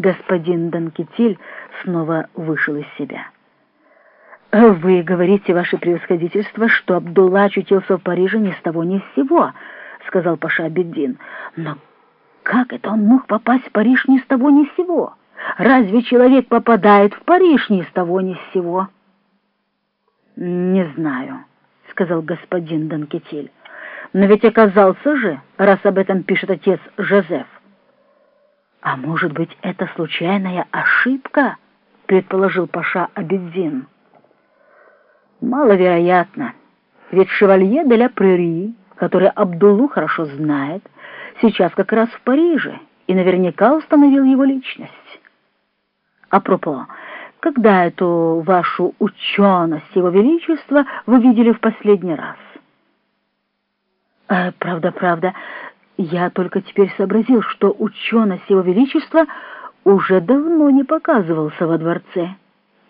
Господин Донкетиль снова вышел из себя. «Вы говорите, ваше превосходительство, что Абдулла очутился в Париже ни с того ни с сего», — сказал Паша Абеддин. «Но как это он мог попасть в Париж ни с того ни с сего? Разве человек попадает в Париж ни с того ни с сего?» «Не знаю», — сказал господин Донкетиль. «Но ведь оказался же, раз об этом пишет отец Жозеф». «А может быть, это случайная ошибка?» — предположил Паша Абеддин. «Маловероятно, ведь шевалье де ля Прерии, который Абдуллу хорошо знает, сейчас как раз в Париже и наверняка установил его личность. Апропо, когда эту вашу ученость его величества вы видели в последний раз?» «Э, «Правда, правда». Я только теперь сообразил, что ученость его величества уже давно не показывался во дворце,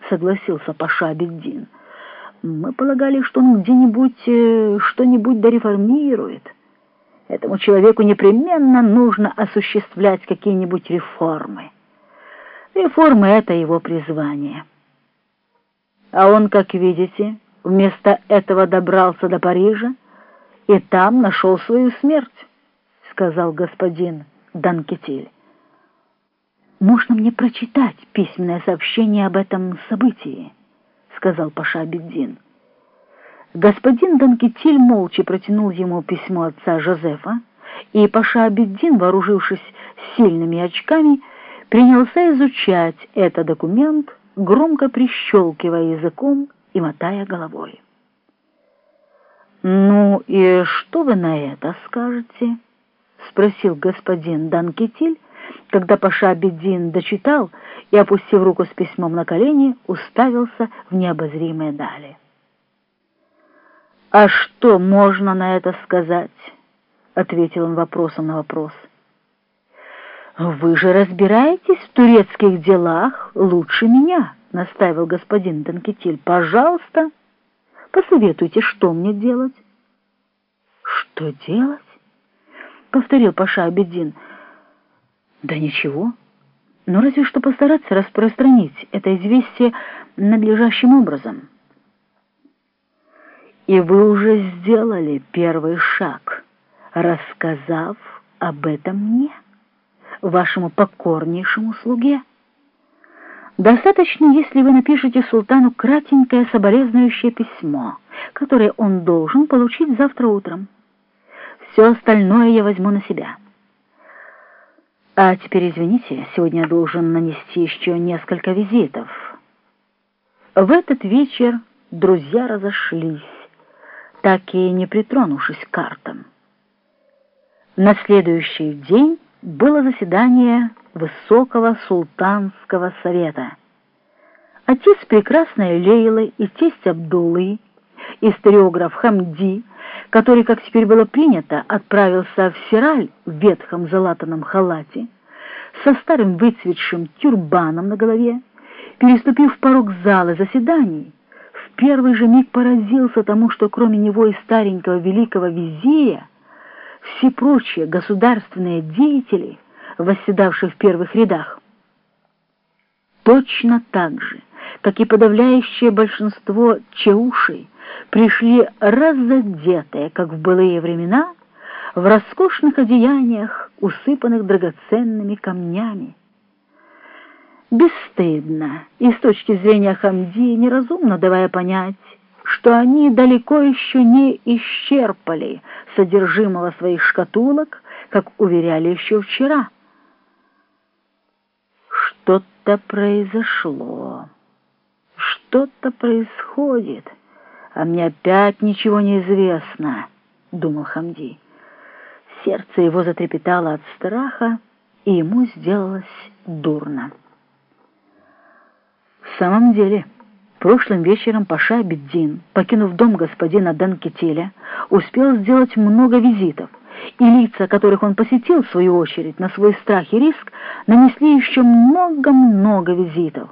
согласился Паша Беддин. Мы полагали, что он где-нибудь э, что-нибудь дореформирует. Этому человеку непременно нужно осуществлять какие-нибудь реформы. Реформы — это его призвание. А он, как видите, вместо этого добрался до Парижа и там нашел свою смерть. — сказал господин Данкетиль. «Можно мне прочитать письменное сообщение об этом событии?» — сказал Паша Беддин. Господин Данкетиль молча протянул ему письмо отца Жозефа, и Паша Абеддин, вооружившись сильными очками, принялся изучать этот документ, громко прищелкивая языком и мотая головой. «Ну и что вы на это скажете?» — спросил господин Данкетиль, когда Паша Бедин дочитал и, опустив руку с письмом на колени, уставился в необозримые дали. «А что можно на это сказать?» — ответил он вопросом на вопрос. «Вы же разбираетесь в турецких делах лучше меня», — наставил господин Данкетиль. «Пожалуйста, посоветуйте, что мне делать». «Что делать?» — повторил Паша Абеддин. «Да ничего. Но разве что постараться распространить это известие надлежащим образом». «И вы уже сделали первый шаг, рассказав об этом мне, вашему покорнейшему слуге. Достаточно, если вы напишете султану кратенькое соболезнующее письмо, которое он должен получить завтра утром». Все остальное я возьму на себя. А теперь, извините, сегодня я должен нанести еще несколько визитов. В этот вечер друзья разошлись, так и не притронувшись к картам. На следующий день было заседание Высокого Султанского совета. Отец прекрасной Лейлы и тесть Абдулы, историограф Хамди, который, как теперь было принято, отправился в Сираль в ветхом залатанном халате, со старым выцветшим тюрбаном на голове, переступив порог зала заседаний, в первый же миг поразился тому, что кроме него и старенького великого визиря, все прочие государственные деятели, восседавшие в первых рядах, точно так же, как и подавляющее большинство чаушей, пришли разодетые, как в былые времена, в роскошных одеяниях, усыпанных драгоценными камнями. Бесстыдно и с точки зрения Хамди неразумно давая понять, что они далеко еще не исчерпали содержимого своих шкатулок, как уверяли еще вчера. Что-то произошло, что-то происходит — а мне опять ничего не известно, — думал Хамди. Сердце его затрепетало от страха, и ему сделалось дурно. В самом деле, прошлым вечером Паша Беддин, покинув дом господина Данкетеля, успел сделать много визитов, и лица, которых он посетил, в свою очередь, на свой страх и риск, нанесли еще много-много визитов.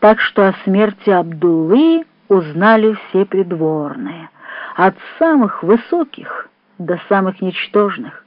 Так что о смерти Абдуллы узнали все придворные, от самых высоких до самых ничтожных.